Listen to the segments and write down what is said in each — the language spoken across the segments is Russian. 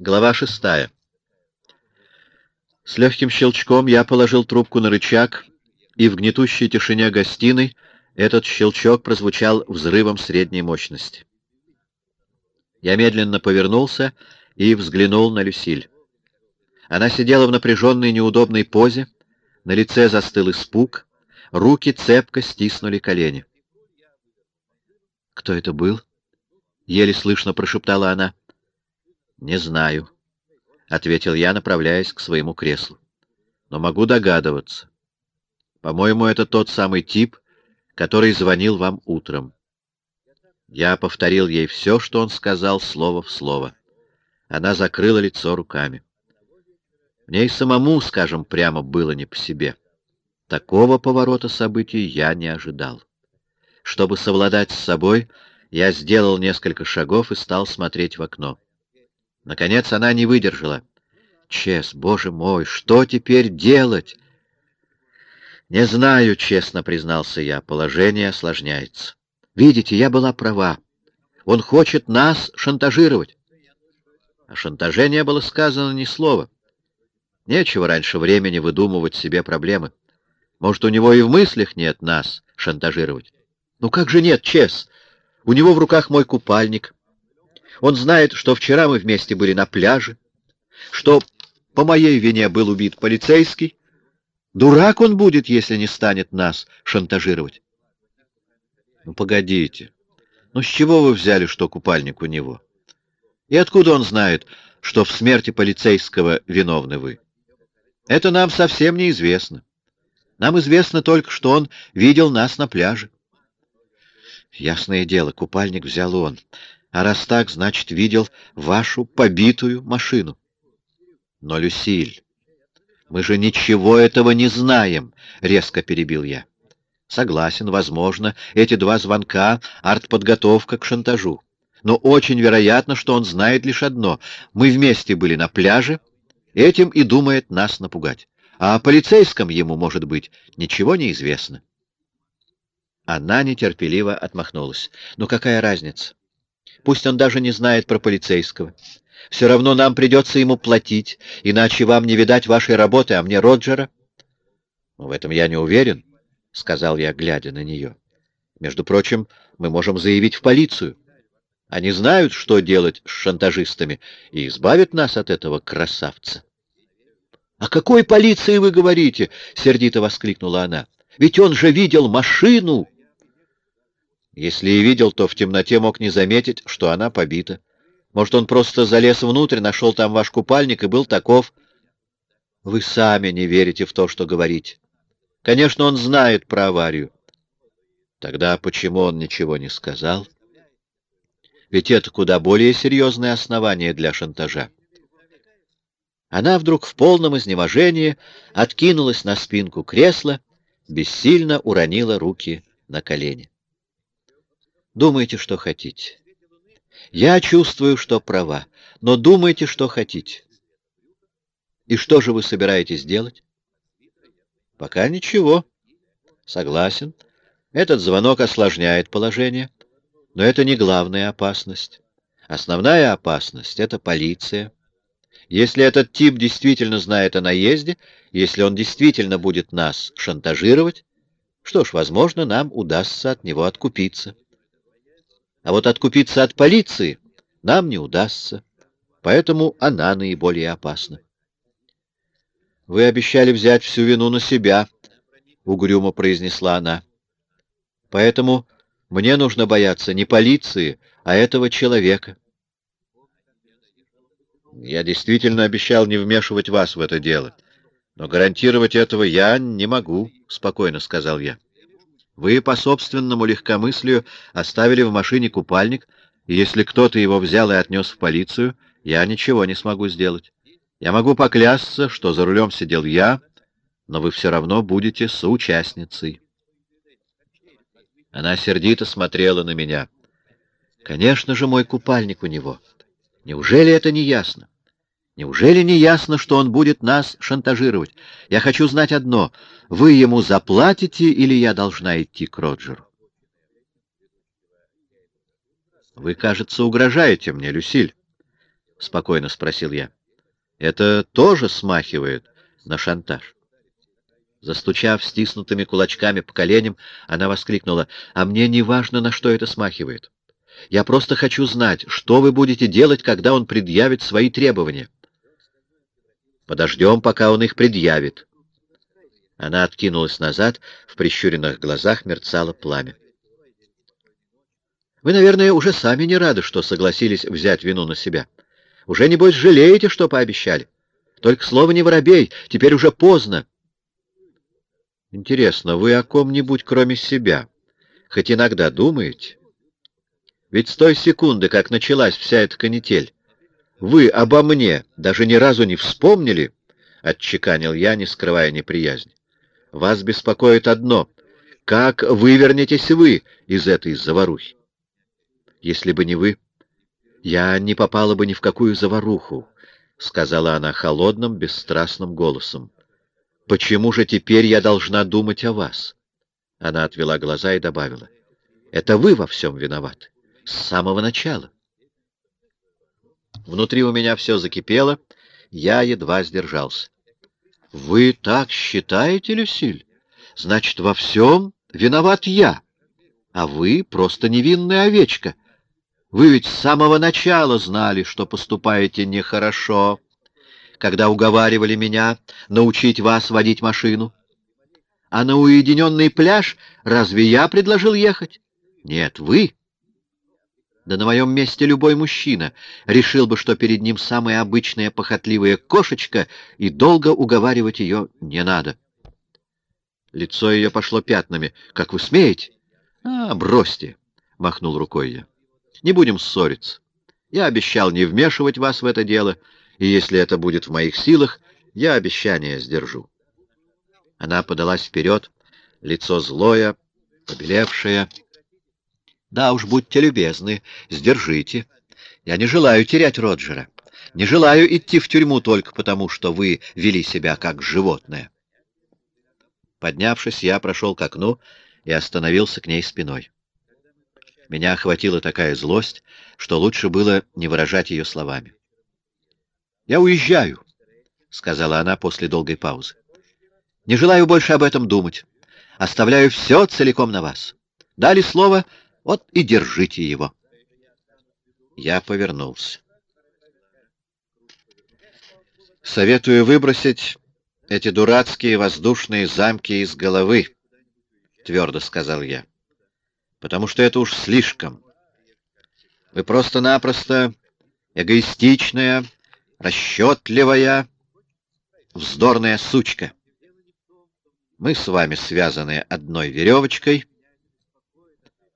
Глава шестая. С легким щелчком я положил трубку на рычаг, и в гнетущей тишине гостиной этот щелчок прозвучал взрывом средней мощности. Я медленно повернулся и взглянул на Люсиль. Она сидела в напряженной неудобной позе, на лице застыл испуг, руки цепко стиснули колени. «Кто это был?» — еле слышно прошептала она. «Не знаю», — ответил я, направляясь к своему креслу. «Но могу догадываться. По-моему, это тот самый тип, который звонил вам утром». Я повторил ей все, что он сказал, слово в слово. Она закрыла лицо руками. Мне и самому, скажем прямо, было не по себе. Такого поворота событий я не ожидал. Чтобы совладать с собой, я сделал несколько шагов и стал смотреть в окно. Наконец она не выдержала. «Чес, боже мой, что теперь делать?» «Не знаю», — честно признался я, — «положение осложняется. Видите, я была права. Он хочет нас шантажировать». О шантаже не было сказано ни слова. Нечего раньше времени выдумывать себе проблемы. Может, у него и в мыслях нет нас шантажировать. Ну как же нет, Чес? У него в руках мой купальник. Он знает, что вчера мы вместе были на пляже, что по моей вине был убит полицейский. Дурак он будет, если не станет нас шантажировать. Ну, погодите. Ну, с чего вы взяли, что купальник у него? И откуда он знает, что в смерти полицейского виновны вы? Это нам совсем неизвестно. Нам известно только, что он видел нас на пляже. Ясное дело, купальник взял он. А раз так, значит, видел вашу побитую машину. Но, Люсиль, мы же ничего этого не знаем, — резко перебил я. Согласен, возможно, эти два звонка — артподготовка к шантажу. Но очень вероятно, что он знает лишь одно. Мы вместе были на пляже, этим и думает нас напугать. А о полицейском ему, может быть, ничего не известно. Она нетерпеливо отмахнулась. «Ну какая разница? Пусть он даже не знает про полицейского. Все равно нам придется ему платить, иначе вам не видать вашей работы, а мне Роджера». «Ну, «В этом я не уверен», — сказал я, глядя на нее. «Между прочим, мы можем заявить в полицию. Они знают, что делать с шантажистами, и избавят нас от этого красавца». «О какой полиции вы говорите?» — сердито воскликнула она. «Ведь он же видел машину!» Если и видел, то в темноте мог не заметить, что она побита. Может, он просто залез внутрь, нашел там ваш купальник и был таков. Вы сами не верите в то, что говорите. Конечно, он знает про аварию. Тогда почему он ничего не сказал? Ведь это куда более серьезное основание для шантажа. Она вдруг в полном изнеможении откинулась на спинку кресла, бессильно уронила руки на колени. Думайте, что хотите. Я чувствую, что права, но думайте, что хотите. И что же вы собираетесь делать? Пока ничего. Согласен. Этот звонок осложняет положение, но это не главная опасность. Основная опасность — это полиция. Если этот тип действительно знает о наезде, если он действительно будет нас шантажировать, что ж, возможно, нам удастся от него откупиться. А вот откупиться от полиции нам не удастся, поэтому она наиболее опасна. «Вы обещали взять всю вину на себя», — угрюмо произнесла она. «Поэтому мне нужно бояться не полиции, а этого человека». «Я действительно обещал не вмешивать вас в это дело, но гарантировать этого я не могу», — спокойно сказал я. Вы по собственному легкомыслию оставили в машине купальник, и если кто-то его взял и отнес в полицию, я ничего не смогу сделать. Я могу поклясться, что за рулем сидел я, но вы все равно будете соучастницей. Она сердито смотрела на меня. Конечно же, мой купальник у него. Неужели это не ясно? Неужели не ясно, что он будет нас шантажировать? Я хочу знать одно. Вы ему заплатите или я должна идти к Роджеру? Вы, кажется, угрожаете мне, Люсиль. спокойно спросил я. Это тоже смахивает на шантаж. Застучав стиснутыми кулачками по коленям, она воскликнула, «А мне не важно, на что это смахивает. Я просто хочу знать, что вы будете делать, когда он предъявит свои требования». «Подождем, пока он их предъявит». Она откинулась назад, в прищуренных глазах мерцало пламя. «Вы, наверное, уже сами не рады, что согласились взять вину на себя. Уже, небось, жалеете, что пообещали. Только слово не воробей, теперь уже поздно. Интересно, вы о ком-нибудь, кроме себя, хоть иногда думаете? Ведь с той секунды, как началась вся эта канитель, вы обо мне даже ни разу не вспомнили, — отчеканил я, не скрывая неприязни. Вас беспокоит одно — как вывернетесь вы из этой заварухи? Если бы не вы, я не попала бы ни в какую заваруху, — сказала она холодным, бесстрастным голосом. Почему же теперь я должна думать о вас? Она отвела глаза и добавила. Это вы во всем виноваты. С самого начала. Внутри у меня все закипело, я едва сдержался. Вы так считаете, Люсиль? Значит, во всем виноват я, а вы просто невинная овечка. Вы ведь с самого начала знали, что поступаете нехорошо когда уговаривали меня научить вас водить машину? А на уединенный пляж разве я предложил ехать? Нет, вы. Да на моем месте любой мужчина решил бы, что перед ним самая обычная похотливая кошечка, и долго уговаривать ее не надо. Лицо ее пошло пятнами. «Как вы смеете?» «А, бросьте!» — махнул рукой я. «Не будем ссориться. Я обещал не вмешивать вас в это дело, и если это будет в моих силах, я обещание сдержу. Она подалась вперед, лицо злое, побелевшее. Да уж, будьте любезны, сдержите. Я не желаю терять Роджера. Не желаю идти в тюрьму только потому, что вы вели себя как животное. Поднявшись, я прошел к окну и остановился к ней спиной. Меня охватила такая злость, что лучше было не выражать ее словами. «Я уезжаю», — сказала она после долгой паузы. «Не желаю больше об этом думать. Оставляю все целиком на вас. Дали слово, вот и держите его». Я повернулся. «Советую выбросить эти дурацкие воздушные замки из головы», — твердо сказал я, — «потому что это уж слишком. Вы просто-напросто эгоистичная, расчетливая, вздорная сучка. Мы с вами связаны одной веревочкой.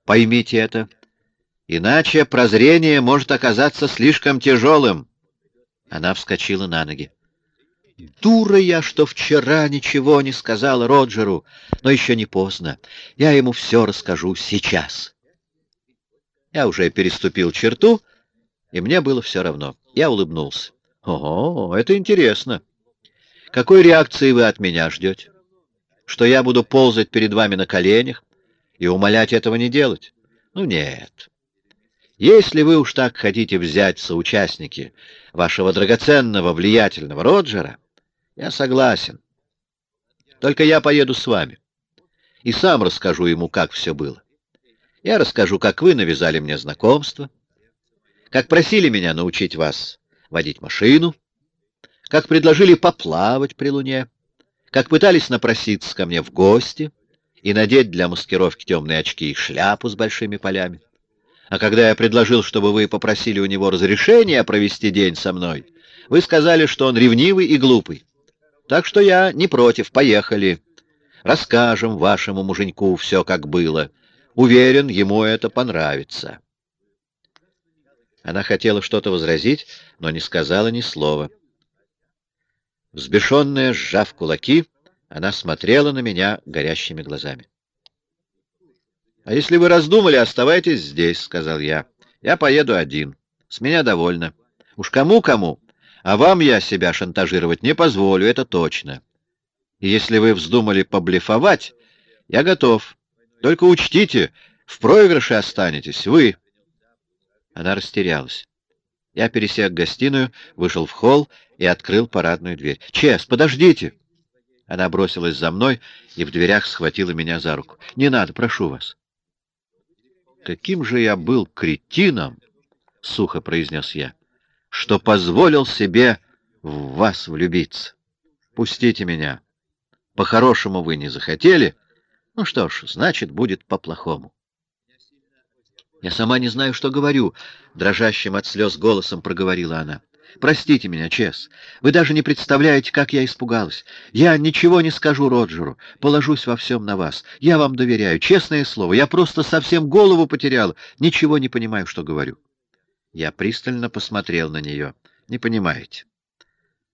Поймите это. Иначе прозрение может оказаться слишком тяжелым. Она вскочила на ноги. Дура я, что вчера ничего не сказала Роджеру, но еще не поздно. Я ему все расскажу сейчас. Я уже переступил черту, и мне было все равно. Я улыбнулся. Ого, это интересно. Какой реакции вы от меня ждете? Что я буду ползать перед вами на коленях и умолять этого не делать? Ну нет. Если вы уж так хотите взять соучастники вашего драгоценного, влиятельного Роджера, я согласен. Только я поеду с вами и сам расскажу ему, как все было. Я расскажу, как вы навязали мне знакомство, как просили меня научить вас водить машину, как предложили поплавать при луне, как пытались напроситься ко мне в гости и надеть для маскировки темные очки и шляпу с большими полями. А когда я предложил, чтобы вы попросили у него разрешения провести день со мной, вы сказали, что он ревнивый и глупый. Так что я не против, поехали. Расскажем вашему муженьку все, как было. Уверен, ему это понравится. Она хотела что-то возразить, но не сказала ни слова. Взбешенная, сжав кулаки, она смотрела на меня горящими глазами. — А если вы раздумали, оставайтесь здесь, — сказал я. — Я поеду один. С меня довольно. Уж кому-кому, а вам я себя шантажировать не позволю, это точно. И если вы вздумали поблефовать, я готов. Только учтите, в проигрыше останетесь вы. Она растерялась. Я пересек гостиную, вышел в холл и открыл парадную дверь. «Чес, подождите!» Она бросилась за мной и в дверях схватила меня за руку. «Не надо, прошу вас». «Каким же я был кретином!» — сухо произнес я, — «что позволил себе в вас влюбиться. Пустите меня. По-хорошему вы не захотели. Ну что ж, значит, будет по-плохому». «Я сама не знаю, что говорю», — дрожащим от слез голосом проговорила она. Простите меня, Чес. Вы даже не представляете, как я испугалась. Я ничего не скажу Роджеру. Положусь во всем на вас. Я вам доверяю. Честное слово, я просто совсем голову потеряла. Ничего не понимаю, что говорю. Я пристально посмотрел на нее. Не понимаете.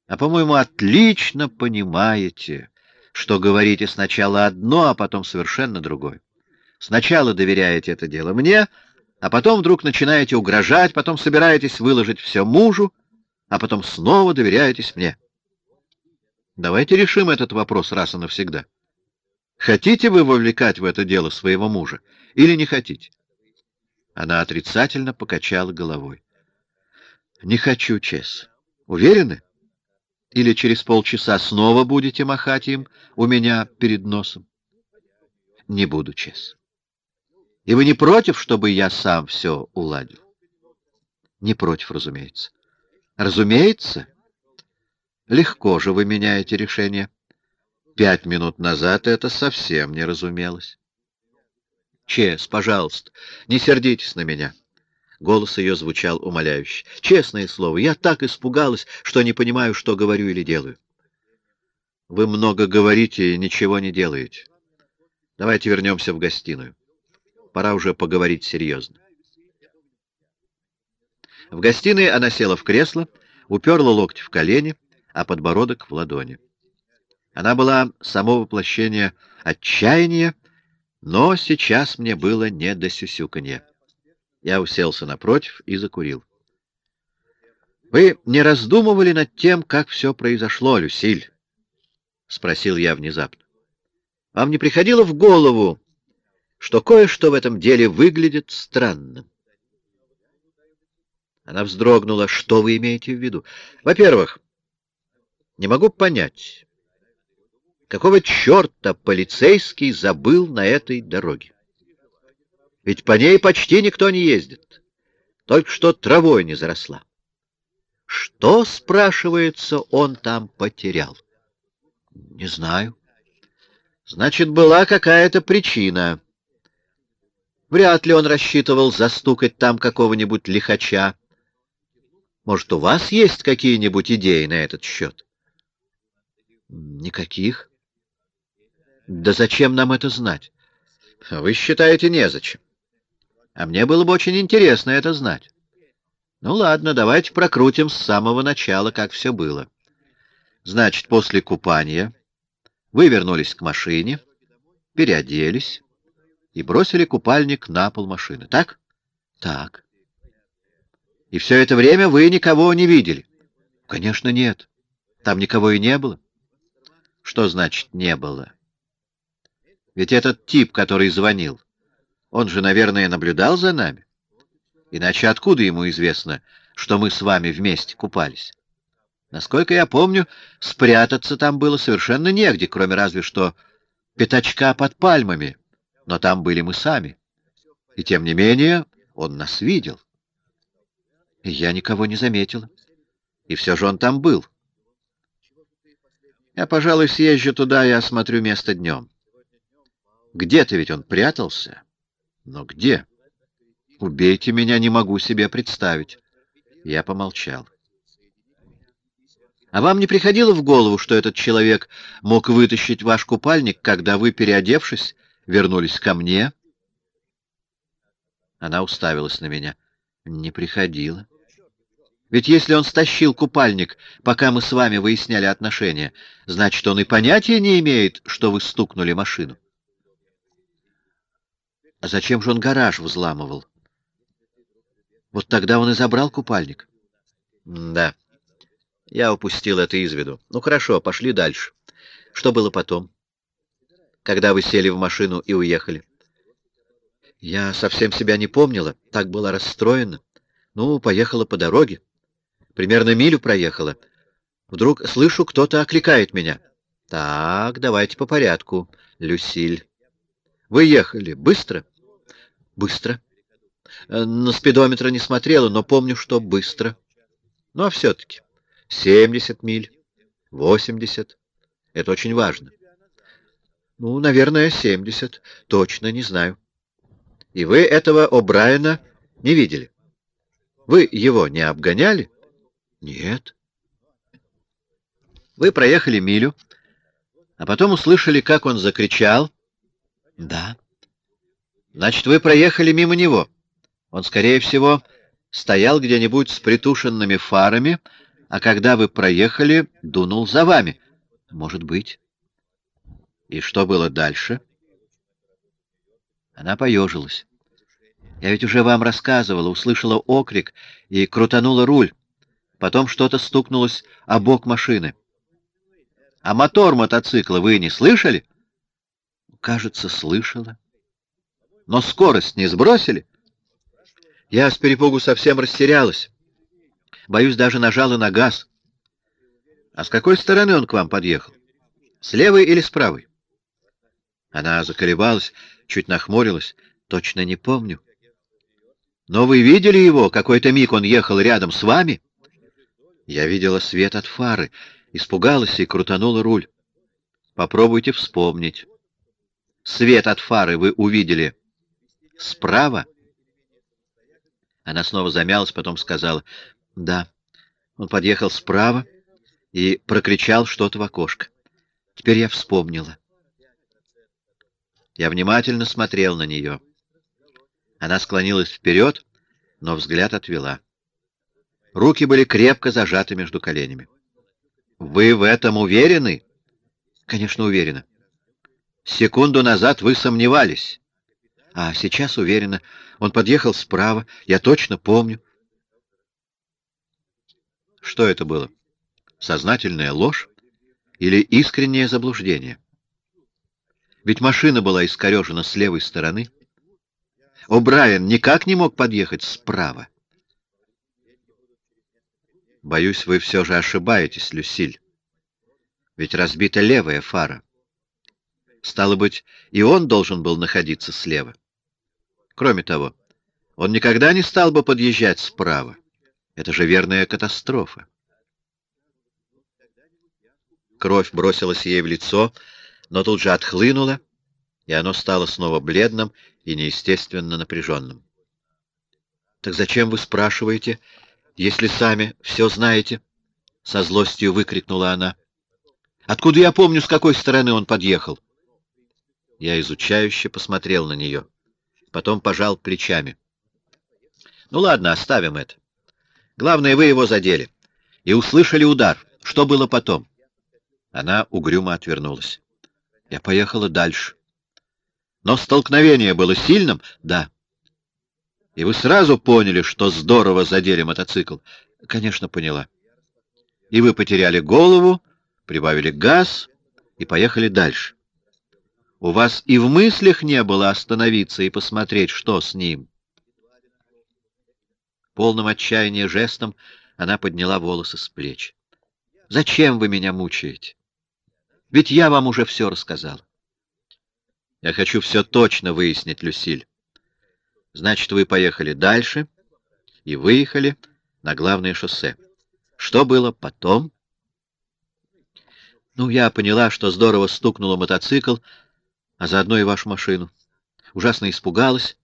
А, по-моему, отлично понимаете, что говорите сначала одно, а потом совершенно другое. Сначала доверяете это дело мне, а потом вдруг начинаете угрожать, потом собираетесь выложить все мужу, а потом снова доверяетесь мне. Давайте решим этот вопрос раз и навсегда. Хотите вы вовлекать в это дело своего мужа или не хотите? Она отрицательно покачала головой. Не хочу, Чес. Уверены? Или через полчаса снова будете махать им у меня перед носом? Не буду, Чес. И вы не против, чтобы я сам все уладил? Не против, разумеется. Разумеется. Легко же вы меняете решение. Пять минут назад это совсем не разумелось. Чес, пожалуйста, не сердитесь на меня. Голос ее звучал умоляюще. Честное слово, я так испугалась, что не понимаю, что говорю или делаю. Вы много говорите и ничего не делаете. Давайте вернемся в гостиную. Пора уже поговорить серьезно. В гостиной она села в кресло, уперла локти в колени, а подбородок в ладони. Она была само воплощение отчаяния, но сейчас мне было не до сюсюканья. Я уселся напротив и закурил. — Вы не раздумывали над тем, как все произошло, Люсиль? — спросил я внезапно. — Вам не приходило в голову, что кое-что в этом деле выглядит странным? Она вздрогнула. Что вы имеете в виду? Во-первых, не могу понять, какого черта полицейский забыл на этой дороге? Ведь по ней почти никто не ездит. Только что травой не заросла. Что, спрашивается, он там потерял? Не знаю. Значит, была какая-то причина. Вряд ли он рассчитывал застукать там какого-нибудь лихача. Может, у вас есть какие-нибудь идеи на этот счет? Никаких. Да зачем нам это знать? Вы считаете, незачем. А мне было бы очень интересно это знать. Ну ладно, давайте прокрутим с самого начала, как все было. Значит, после купания вы вернулись к машине, переоделись и бросили купальник на пол машины, так? Так. И все это время вы никого не видели? Конечно, нет. Там никого и не было. Что значит «не было»? Ведь этот тип, который звонил, он же, наверное, наблюдал за нами. Иначе откуда ему известно, что мы с вами вместе купались? Насколько я помню, спрятаться там было совершенно негде, кроме разве что пятачка под пальмами. Но там были мы сами. И тем не менее он нас видел. Я никого не заметила. И все же он там был. Я, пожалуй, съезжу туда и осмотрю место днем. Где-то ведь он прятался. Но где? Убейте меня, не могу себе представить. Я помолчал. А вам не приходило в голову, что этот человек мог вытащить ваш купальник, когда вы, переодевшись, вернулись ко мне? Она уставилась на меня. Не приходило. Ведь если он стащил купальник, пока мы с вами выясняли отношения, значит, он и понятия не имеет, что вы стукнули машину. А зачем же он гараж взламывал? Вот тогда он и забрал купальник. да, я упустил это из виду. Ну хорошо, пошли дальше. Что было потом? Когда вы сели в машину и уехали? Я совсем себя не помнила, так была расстроена. Ну, поехала по дороге. Примерно милю проехала. Вдруг слышу, кто-то окликает меня. Так, давайте по порядку, Люсиль. Вы ехали быстро? Быстро. Э, на спидометр не смотрела, но помню, что быстро. Ну, а все-таки 70 миль, 80. Это очень важно. Ну, наверное, 70. Точно не знаю. И вы этого О'Брайена не видели? Вы его не обгоняли? Нет. Вы проехали милю, а потом услышали, как он закричал. Да. Значит, вы проехали мимо него. Он, скорее всего, стоял где-нибудь с притушенными фарами, а когда вы проехали, дунул за вами. Может быть. И что было дальше? Она поежилась. Я ведь уже вам рассказывала, услышала окрик и крутанула руль. Потом что-то стукнулось о бок машины. А мотор мотоцикла вы не слышали? Кажется, слышала. Но скорость не сбросили? Я с перепугу совсем растерялась. Боюсь, даже нажала на газ. А с какой стороны он к вам подъехал? С левой или с правой? Она заколебалась, чуть нахмурилась. Точно не помню. Но вы видели его? Какой-то миг он ехал рядом с вами? Я видела свет от фары, испугалась и крутанула руль. Попробуйте вспомнить. Свет от фары вы увидели справа? Она снова замялась, потом сказала, «Да». Он подъехал справа и прокричал что-то в окошко. Теперь я вспомнила. Я внимательно смотрел на нее. Она склонилась вперед, но взгляд отвела. Руки были крепко зажаты между коленями. «Вы в этом уверены?» «Конечно, уверена. Секунду назад вы сомневались. А сейчас уверена. Он подъехал справа, я точно помню». Что это было? Сознательная ложь или искреннее заблуждение? Ведь машина была искорежена с левой стороны. О'Брайен никак не мог подъехать справа. Боюсь, вы все же ошибаетесь, Люсиль. Ведь разбита левая фара. Стало быть, и он должен был находиться слева. Кроме того, он никогда не стал бы подъезжать справа. Это же верная катастрофа. Кровь бросилась ей в лицо, но тут же отхлынула, и оно стало снова бледным и неестественно напряженным. «Так зачем вы спрашиваете, если сами все знаете?» — со злостью выкрикнула она. «Откуда я помню, с какой стороны он подъехал?» Я изучающе посмотрел на нее, потом пожал плечами. «Ну ладно, оставим это. Главное, вы его задели. И услышали удар. Что было потом? Она угрюмо отвернулась. Я поехала дальше. Но столкновение было сильным? Да. И вы сразу поняли, что здорово задели мотоцикл? Конечно, поняла. И вы потеряли голову, прибавили газ и поехали дальше. У вас и в мыслях не было остановиться и посмотреть, что с ним. Полным отчаяния жестом она подняла волосы с плеч. «Зачем вы меня мучаете? Ведь я вам уже все рассказал. Я хочу все точно выяснить, Люсиль. Значит, вы поехали дальше и выехали на главное шоссе. Что было потом? Ну, я поняла, что здорово стукнула мотоцикл, а заодно и вашу машину. Ужасно испугалась.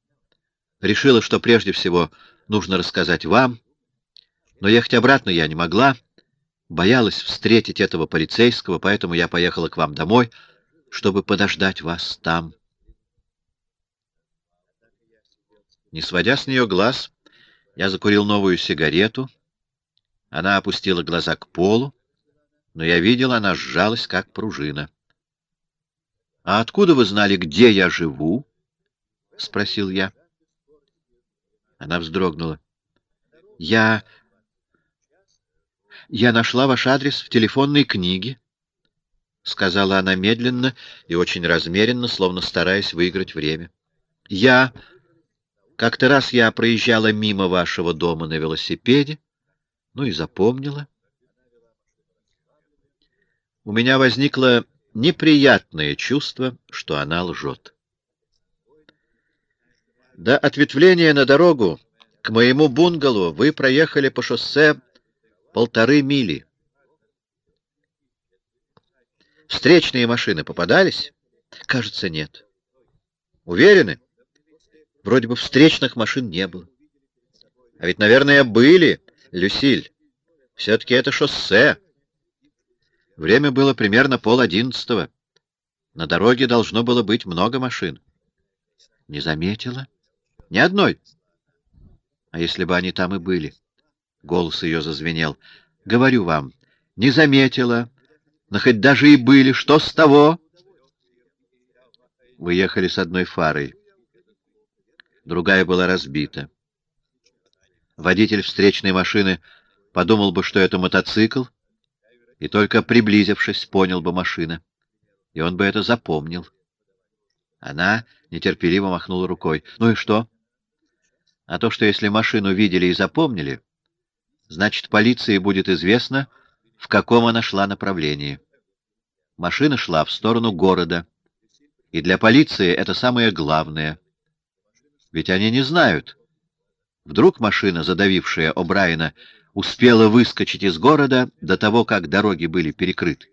Решила, что прежде всего нужно рассказать вам. Но ехать обратно я не могла. Боялась встретить этого полицейского, поэтому я поехала к вам домой, чтобы подождать вас там. Не сводя с нее глаз, я закурил новую сигарету. Она опустила глаза к полу, но я видел, она сжалась, как пружина. — А откуда вы знали, где я живу? — спросил я. Она вздрогнула. «Я... я нашла ваш адрес в телефонной книге», — сказала она медленно и очень размеренно, словно стараясь выиграть время. «Я... как-то раз я проезжала мимо вашего дома на велосипеде, Ну и запомнила. У меня возникло неприятное чувство, что она лжет. До ответвления на дорогу к моему бунгало вы проехали по шоссе полторы мили. Встречные машины попадались? Кажется, нет. Уверены? Вроде бы встречных машин не было. А ведь, наверное, были, Люсиль. Все-таки это шоссе. Время было примерно пол одиннадцатого. На дороге должно было быть много машин. Не заметила? Ни одной. А если бы они там и были? Голос ее зазвенел. Говорю вам, не заметила. Но хоть даже и были, что с того? Вы ехали с одной фарой. Другая была разбита. Водитель встречной машины подумал бы, что это мотоцикл, и только приблизившись, понял бы машина. И он бы это запомнил. Она нетерпеливо махнула рукой. Ну и что? А то, что если машину видели и запомнили, значит, полиции будет известно, в каком она шла направлении. Машина шла в сторону города. И для полиции это самое главное. Ведь они не знают. Вдруг машина, задавившая О'Брайена, успела выскочить из города до того, как дороги были перекрыты.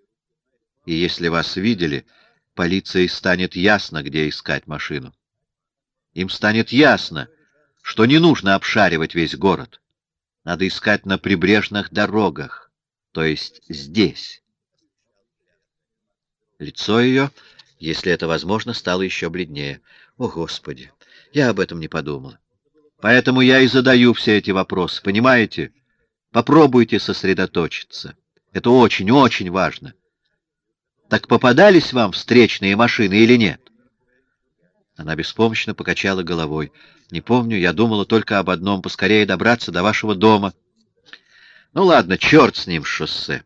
И если вас видели, полиции станет ясно, где искать машину. Им станет ясно, что не нужно обшаривать весь город. Надо искать на прибрежных дорогах, то есть здесь. Лицо ее, если это возможно, стало еще бледнее. О, Господи, я об этом не подумал. Поэтому я и задаю все эти вопросы, понимаете? Попробуйте сосредоточиться. Это очень-очень важно. Так попадались вам встречные машины или нет? Она беспомощно покачала головой. Не помню, я думала только об одном — поскорее добраться до вашего дома. Ну ладно, черт с ним, шоссе.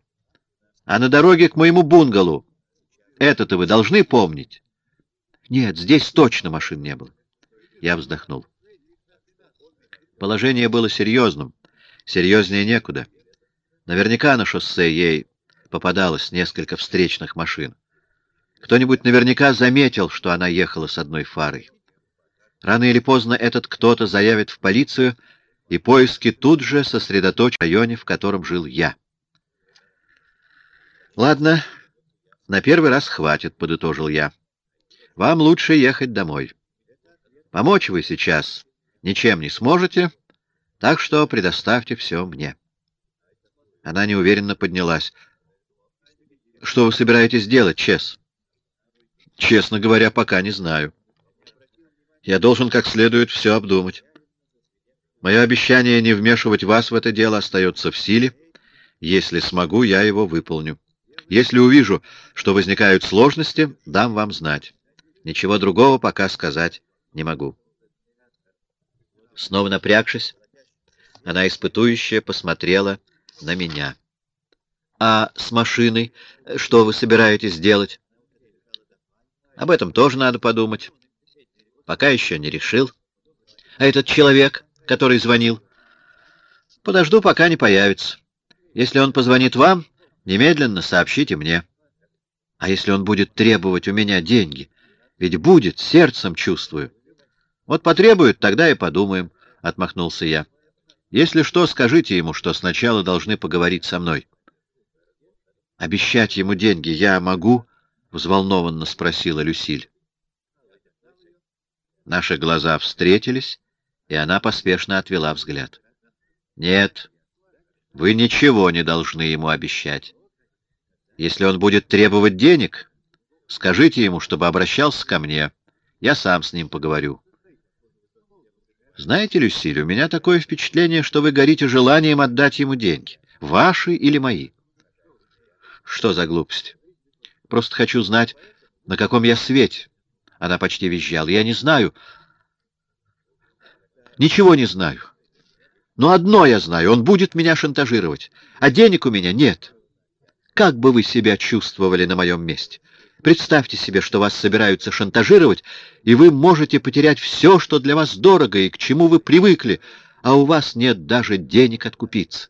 А на дороге к моему бунгалу это-то вы должны помнить. Нет, здесь точно машин не было. Я вздохнул. Положение было серьезным. Серьезнее некуда. Наверняка на шоссе ей попадалось несколько встречных машин. Кто-нибудь наверняка заметил, что она ехала с одной фарой. Рано или поздно этот кто-то заявит в полицию, и поиски тут же сосредоточат в районе, в котором жил я. Ладно, на первый раз хватит, — подытожил я. Вам лучше ехать домой. Помочь вы сейчас ничем не сможете, так что предоставьте все мне. Она неуверенно поднялась. — Что вы собираетесь делать, Чес? — Честно говоря, пока не знаю. Я должен как следует все обдумать. Мое обещание не вмешивать вас в это дело остается в силе. Если смогу, я его выполню. Если увижу, что возникают сложности, дам вам знать. Ничего другого пока сказать не могу. Снова напрягшись, она испытующе посмотрела на меня. — А с машиной что вы собираетесь делать? — Об этом тоже надо подумать. Пока еще не решил. — А этот человек, который звонил? — Подожду, пока не появится. Если он позвонит вам, немедленно сообщите мне. А если он будет требовать у меня деньги? Ведь будет, сердцем чувствую. Вот потребует, тогда и подумаем, — отмахнулся я. Если что, скажите ему, что сначала должны поговорить со мной. Обещать ему деньги я могу? — взволнованно спросила Люсиль. Наши глаза встретились, и она поспешно отвела взгляд. Нет, вы ничего не должны ему обещать. Если он будет требовать денег, скажите ему, чтобы обращался ко мне. Я сам с ним поговорю. Знаете, Люсиль, у меня такое впечатление, что вы горите желанием отдать ему деньги. Ваши или мои? Что за глупость? Просто хочу знать, на каком я свете. Она почти визжала. Я не знаю. Ничего не знаю. Но одно я знаю, он будет меня шантажировать, а денег у меня нет. Как бы вы себя чувствовали на моем месте? Представьте себе, что вас собираются шантажировать, и вы можете потерять все, что для вас дорого и к чему вы привыкли, а у вас нет даже денег откупиться.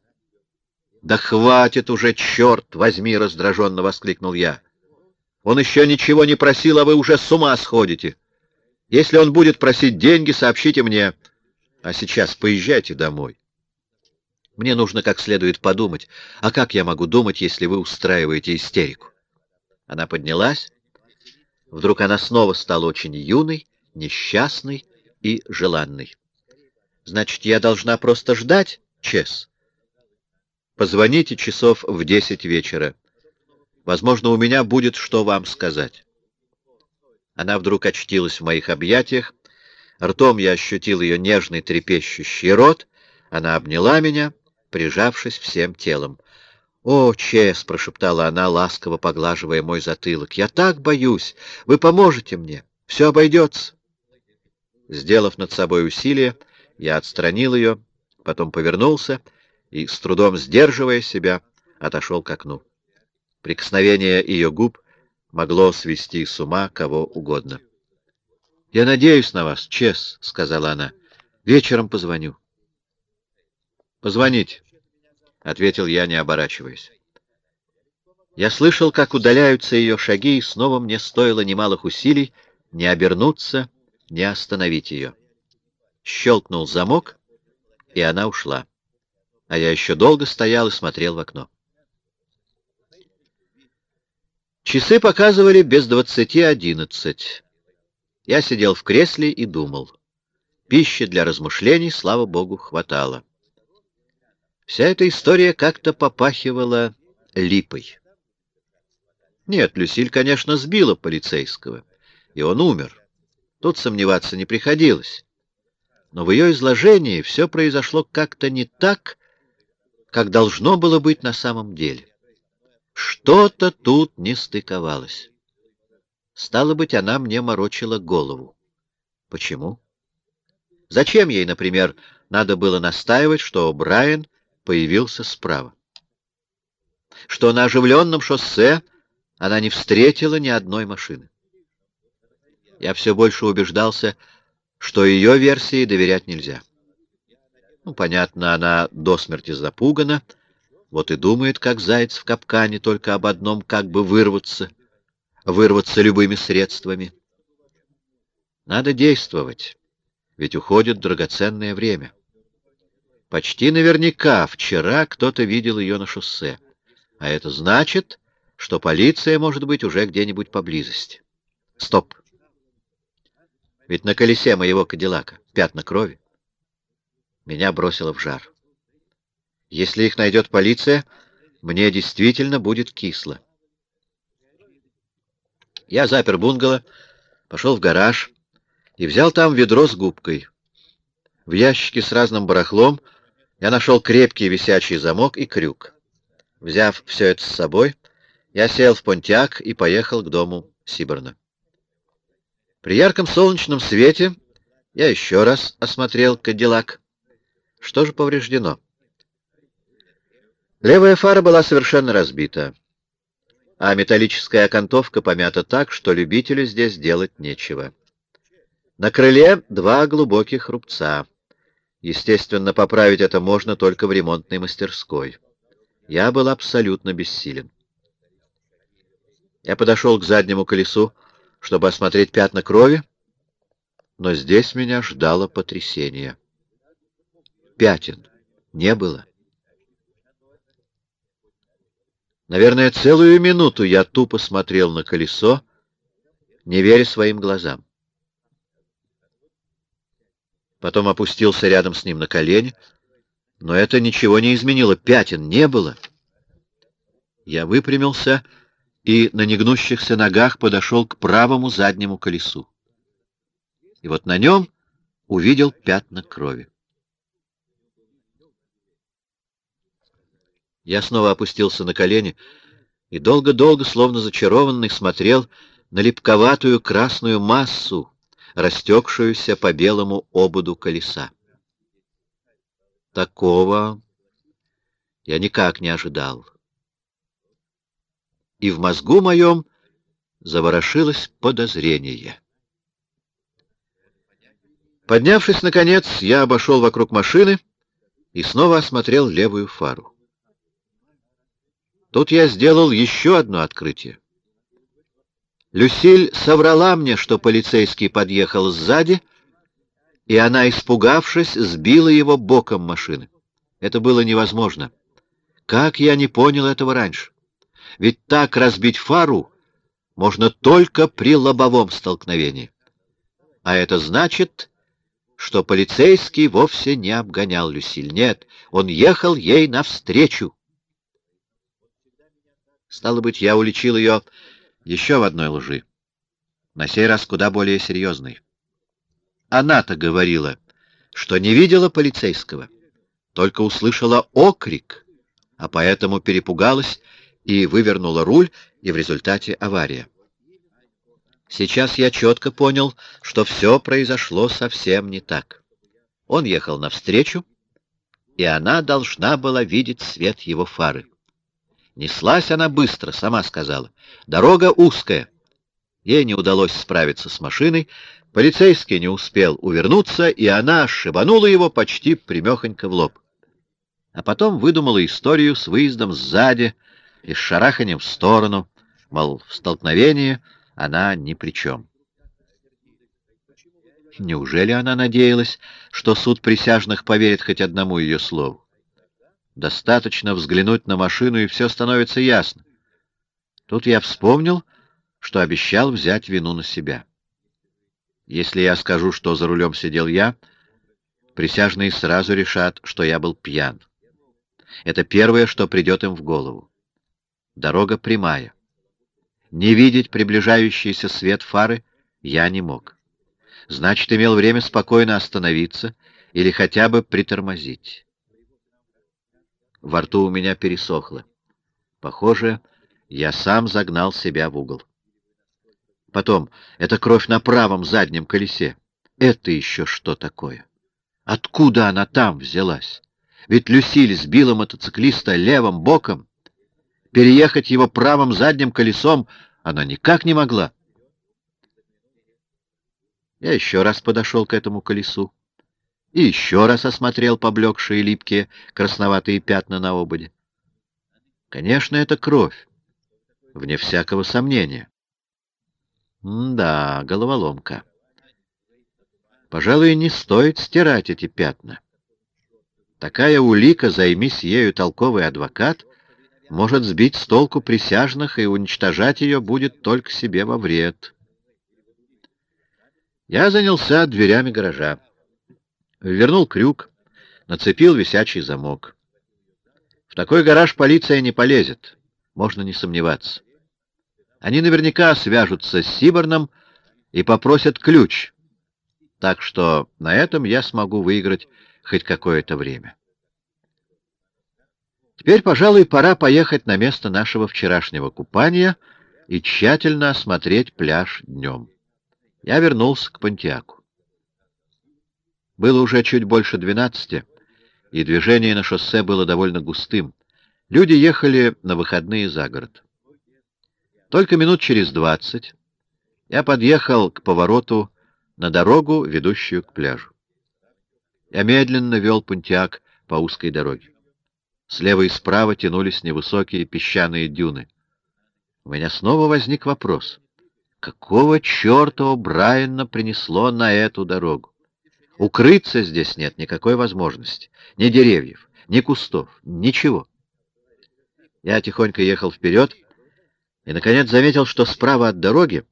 «Да хватит уже, черт возьми!» — раздраженно воскликнул я. «Он еще ничего не просил, а вы уже с ума сходите. Если он будет просить деньги, сообщите мне. А сейчас поезжайте домой. Мне нужно как следует подумать. А как я могу думать, если вы устраиваете истерику?» Она поднялась. Вдруг она снова стала очень юной, несчастной и желанной. «Значит, я должна просто ждать, Чес?» Позвоните часов в десять вечера. Возможно, у меня будет что вам сказать. Она вдруг очтилась в моих объятиях. Ртом я ощутил ее нежный трепещущий рот. Она обняла меня, прижавшись всем телом. «О, Чес!» — прошептала она, ласково поглаживая мой затылок. «Я так боюсь! Вы поможете мне! Все обойдется!» Сделав над собой усилие, я отстранил ее, потом повернулся — и, с трудом сдерживая себя, отошел к окну. Прикосновение ее губ могло свести с ума кого угодно. — Я надеюсь на вас, Чес, — сказала она. — Вечером позвоню. — Позвоните, — ответил я, не оборачиваясь. Я слышал, как удаляются ее шаги, и снова мне стоило немалых усилий не обернуться, не остановить ее. Щелкнул замок, и она ушла а я еще долго стоял и смотрел в окно. Часы показывали без двадцати одиннадцать. Я сидел в кресле и думал. Пищи для размышлений, слава богу, хватало. Вся эта история как-то попахивала липой. Нет, Люсиль, конечно, сбила полицейского, и он умер. Тут сомневаться не приходилось. Но в ее изложении все произошло как-то не так, как должно было быть на самом деле. Что-то тут не стыковалось. Стало быть, она мне морочила голову. Почему? Зачем ей, например, надо было настаивать, что Брайан появился справа? Что на оживленном шоссе она не встретила ни одной машины. Я все больше убеждался, что ее версии доверять нельзя. Ну, понятно, она до смерти запугана, вот и думает, как заяц в капкане, только об одном, как бы вырваться, вырваться любыми средствами. Надо действовать, ведь уходит драгоценное время. Почти наверняка вчера кто-то видел ее на шоссе, а это значит, что полиция может быть уже где-нибудь поблизости. Стоп! Ведь на колесе моего кадиллака пятна крови меня бросило в жар. Если их найдет полиция, мне действительно будет кисло. Я запер бунгало, пошел в гараж и взял там ведро с губкой. В ящике с разным барахлом я нашел крепкий висячий замок и крюк. Взяв все это с собой, я сел в понтяк и поехал к дому Сиборна. При ярком солнечном свете я еще раз осмотрел Кадиллак. Что же повреждено? Левая фара была совершенно разбита, а металлическая окантовка помята так, что любителю здесь делать нечего. На крыле два глубоких рубца. Естественно, поправить это можно только в ремонтной мастерской. Я был абсолютно бессилен. Я подошел к заднему колесу, чтобы осмотреть пятна крови, но здесь меня ждало потрясение пятен не было. Наверное, целую минуту я тупо смотрел на колесо, не веря своим глазам. Потом опустился рядом с ним на колени, но это ничего не изменило, пятен не было. Я выпрямился и на негнущихся ногах подошел к правому заднему колесу. И вот на нем увидел пятна крови. Я снова опустился на колени и долго-долго, словно зачарованный, смотрел на липковатую красную массу, растекшуюся по белому ободу колеса. Такого я никак не ожидал. И в мозгу моем заворошилось подозрение. Поднявшись, наконец, я обошел вокруг машины и снова осмотрел левую фару. Тут я сделал еще одно открытие. Люсиль соврала мне, что полицейский подъехал сзади, и она, испугавшись, сбила его боком машины. Это было невозможно. Как я не понял этого раньше? Ведь так разбить фару можно только при лобовом столкновении. А это значит, что полицейский вовсе не обгонял Люсиль. Нет, он ехал ей навстречу. Стало быть, я уличил ее еще в одной лжи. На сей раз куда более серьезной. Она-то говорила, что не видела полицейского, только услышала окрик, а поэтому перепугалась и вывернула руль, и в результате авария. Сейчас я четко понял, что все произошло совсем не так. Он ехал навстречу, и она должна была видеть свет его фары. Неслась она быстро, сама сказала. Дорога узкая. Ей не удалось справиться с машиной, полицейский не успел увернуться, и она шибанула его почти примехонько в лоб. А потом выдумала историю с выездом сзади и с шараханием в сторону, мол, в столкновении она ни при чем. Неужели она надеялась, что суд присяжных поверит хоть одному ее слову? Достаточно взглянуть на машину, и все становится ясно. Тут я вспомнил, что обещал взять вину на себя. Если я скажу, что за рулем сидел я, присяжные сразу решат, что я был пьян. Это первое, что придет им в голову. Дорога прямая. Не видеть приближающийся свет фары я не мог. Значит, имел время спокойно остановиться или хотя бы притормозить. Во рту у меня пересохло. Похоже, я сам загнал себя в угол. Потом, это кровь на правом заднем колесе. Это еще что такое? Откуда она там взялась? Ведь Люсиль сбила мотоциклиста левым боком. Переехать его правым задним колесом она никак не могла. Я еще раз подошел к этому колесу и еще раз осмотрел поблекшие липкие красноватые пятна на ободе. Конечно, это кровь, вне всякого сомнения. М да, головоломка. Пожалуй, не стоит стирать эти пятна. Такая улика, займись ею толковый адвокат, может сбить с толку присяжных, и уничтожать ее будет только себе во вред. Я занялся дверями гаража. Вернул крюк, нацепил висячий замок. В такой гараж полиция не полезет, можно не сомневаться. Они наверняка свяжутся с Сиборном и попросят ключ, так что на этом я смогу выиграть хоть какое-то время. Теперь, пожалуй, пора поехать на место нашего вчерашнего купания и тщательно осмотреть пляж днем. Я вернулся к Пантиаку. Было уже чуть больше двенадцати, и движение на шоссе было довольно густым. Люди ехали на выходные за город. Только минут через двадцать я подъехал к повороту на дорогу, ведущую к пляжу. Я медленно вел пунтиак по узкой дороге. Слева и справа тянулись невысокие песчаные дюны. У меня снова возник вопрос. Какого черта Брайана принесло на эту дорогу? Укрыться здесь нет никакой возможности. Ни деревьев, ни кустов, ничего. Я тихонько ехал вперед и, наконец, заметил, что справа от дороги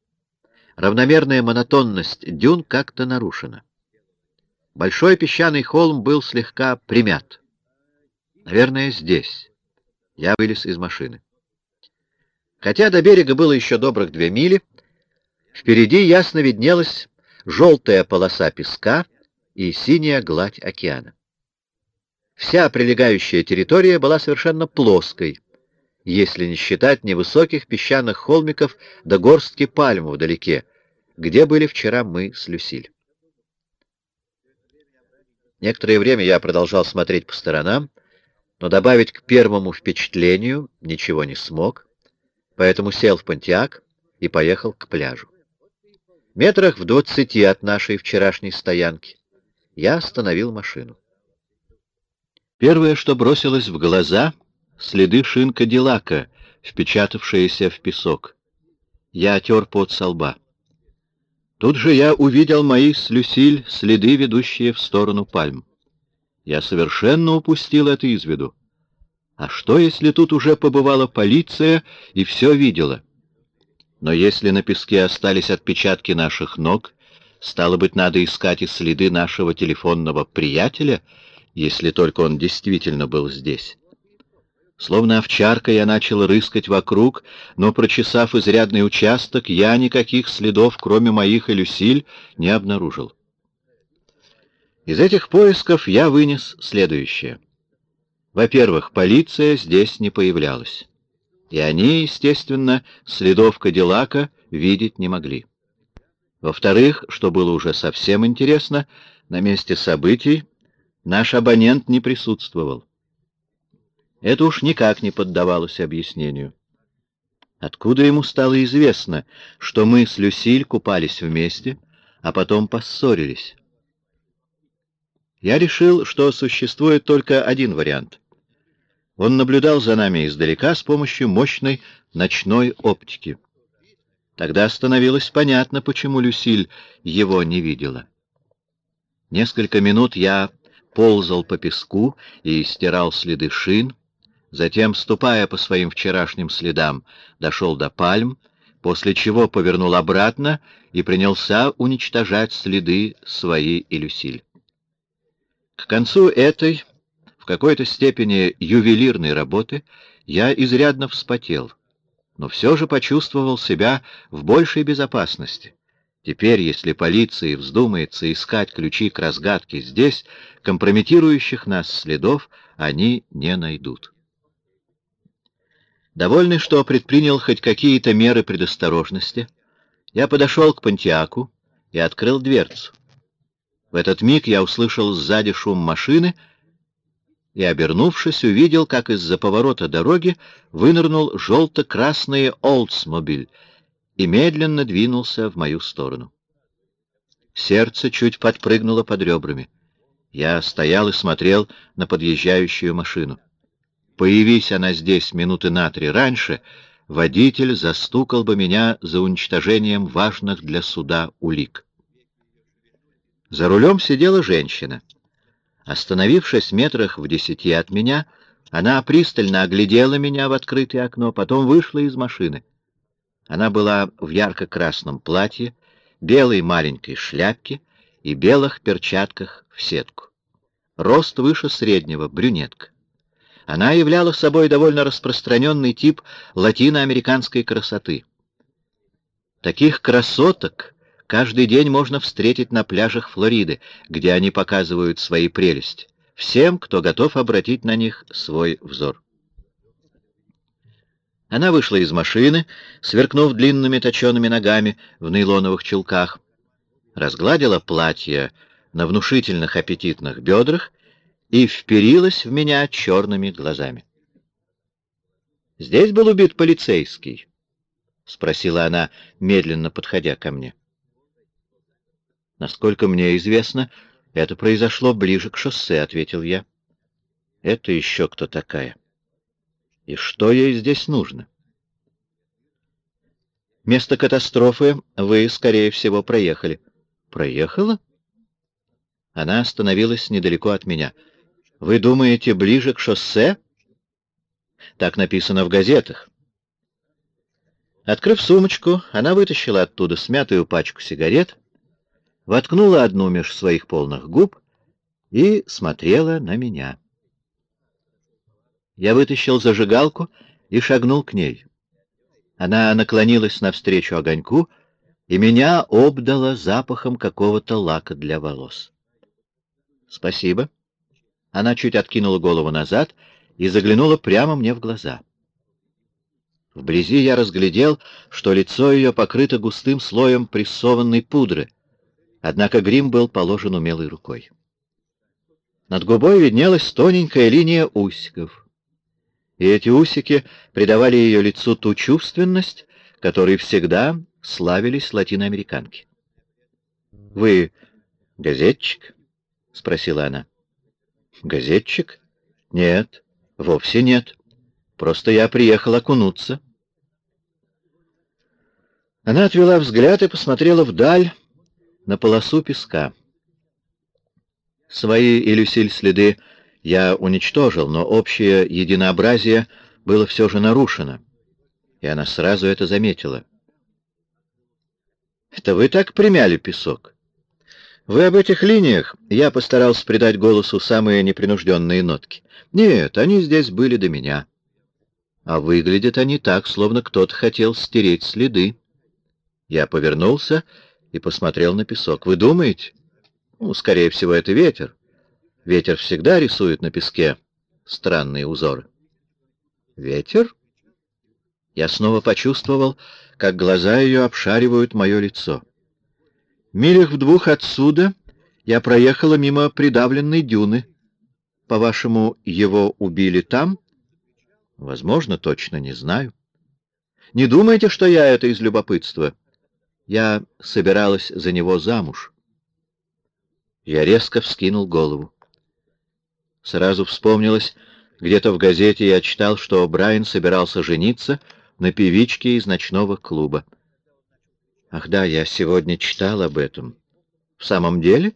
равномерная монотонность дюн как-то нарушена. Большой песчаный холм был слегка примят. Наверное, здесь. Я вылез из машины. Хотя до берега было еще добрых две мили, впереди ясно виднелась желтая полоса песка, и синяя гладь океана. Вся прилегающая территория была совершенно плоской, если не считать невысоких песчаных холмиков до горстки пальм вдалеке, где были вчера мы с Люсиль. Некоторое время я продолжал смотреть по сторонам, но добавить к первому впечатлению ничего не смог, поэтому сел в Пантиак и поехал к пляжу. Метрах в двадцати от нашей вчерашней стоянки я остановил машину. Первое, что бросилось в глаза, следы шин Кадиллака, впечатавшиеся в песок. Я отер пот со лба. Тут же я увидел мои с Люсиль следы, ведущие в сторону пальм. Я совершенно упустил это из виду. А что, если тут уже побывала полиция и все видела? Но если на песке остались отпечатки наших ног, стало быть, надо искать и следы нашего телефонного приятеля, если только он действительно был здесь. Словно овчарка я начал рыскать вокруг, но, прочесав изрядный участок, я никаких следов, кроме моих и Люсиль, не обнаружил. Из этих поисков я вынес следующее. Во-первых, полиция здесь не появлялась. И они, естественно, следов Кадиллака видеть не могли. Во-вторых, что было уже совсем интересно, на месте событий наш абонент не присутствовал. Это уж никак не поддавалось объяснению. Откуда ему стало известно, что мы с Люсиль купались вместе, а потом поссорились? Я решил, что существует только один вариант. Он наблюдал за нами издалека с помощью мощной ночной оптики. Тогда становилось понятно, почему Люсиль его не видела. Несколько минут я ползал по песку и стирал следы шин, Затем, ступая по своим вчерашним следам, дошел до пальм, после чего повернул обратно и принялся уничтожать следы свои и Люсиль. К концу этой, в какой-то степени ювелирной работы, я изрядно вспотел, но все же почувствовал себя в большей безопасности. Теперь, если полиции вздумается искать ключи к разгадке здесь, компрометирующих нас следов они не найдут. Довольный, что предпринял хоть какие-то меры предосторожности, я подошел к Пантиаку и открыл дверцу. В этот миг я услышал сзади шум машины и, обернувшись, увидел, как из-за поворота дороги вынырнул желто-красный Олдсмобиль и медленно двинулся в мою сторону. Сердце чуть подпрыгнуло под ребрами. Я стоял и смотрел на подъезжающую машину. Появись она здесь минуты на три раньше, водитель застукал бы меня за уничтожением важных для суда улик. За рулем сидела женщина. Остановившись метрах в десяти от меня, она пристально оглядела меня в открытое окно, потом вышла из машины. Она была в ярко-красном платье, белой маленькой шляпке и белых перчатках в сетку. Рост выше среднего, брюнетка. Она являла собой довольно распространенный тип латиноамериканской красоты. Таких красоток каждый день можно встретить на пляжах Флориды, где они показывают свои прелести, всем, кто готов обратить на них свой взор. Она вышла из машины, сверкнув длинными точеными ногами в нейлоновых чулках, разгладила платье на внушительных аппетитных бедрах и вперилась в меня черными глазами. «Здесь был убит полицейский?» — спросила она, медленно подходя ко мне. «Насколько мне известно, это произошло ближе к шоссе», — ответил я. «Это еще кто такая? И что ей здесь нужно?» «Место катастрофы вы, скорее всего, проехали». «Проехала?» Она остановилась недалеко от меня — вы думаете, ближе к шоссе? Так написано в газетах. Открыв сумочку, она вытащила оттуда смятую пачку сигарет, воткнула одну меж своих полных губ и смотрела на меня. Я вытащил зажигалку и шагнул к ней. Она наклонилась навстречу огоньку, и меня обдала запахом какого-то лака для волос. «Спасибо», она чуть откинула голову назад и заглянула прямо мне в глаза. Вблизи я разглядел, что лицо ее покрыто густым слоем прессованной пудры, однако грим был положен умелой рукой. Над губой виднелась тоненькая линия усиков, и эти усики придавали ее лицу ту чувственность, которой всегда славились латиноамериканки. «Вы газетчик?» — спросила она. Газетчик? Нет, вовсе нет. Просто я приехал окунуться. Она отвела взгляд и посмотрела вдаль на полосу песка. Свои и Люсиль следы я уничтожил, но общее единообразие было все же нарушено, и она сразу это заметила. «Это вы так примяли песок?» «Вы об этих линиях?» Я постарался придать голосу самые непринужденные нотки. «Нет, они здесь были до меня. А выглядят они так, словно кто-то хотел стереть следы». Я повернулся и посмотрел на песок. «Вы думаете?» «Ну, скорее всего, это ветер. Ветер всегда рисует на песке странные узоры». «Ветер?» Я снова почувствовал, как глаза ее обшаривают мое лицо. Милях в двух отсюда я проехала мимо придавленной дюны. По-вашему, его убили там? Возможно, точно не знаю. Не думайте, что я это из любопытства. Я собиралась за него замуж. Я резко вскинул голову. Сразу вспомнилось, где-то в газете я читал, что Брайан собирался жениться на певичке из ночного клуба. Ах да, я сегодня читал об этом. В самом деле?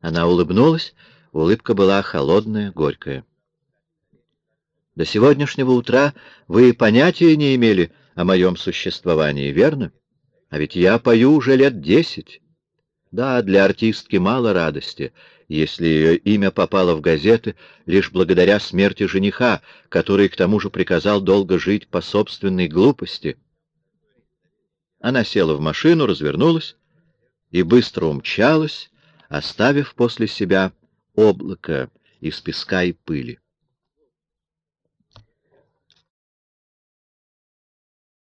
Она улыбнулась, улыбка была холодная, горькая. До сегодняшнего утра вы понятия не имели о моем существовании, верно? А ведь я пою уже лет десять. Да, для артистки мало радости, если ее имя попало в газеты лишь благодаря смерти жениха, который к тому же приказал долго жить по собственной глупости. Она села в машину, развернулась и быстро умчалась, оставив после себя облако из песка и пыли.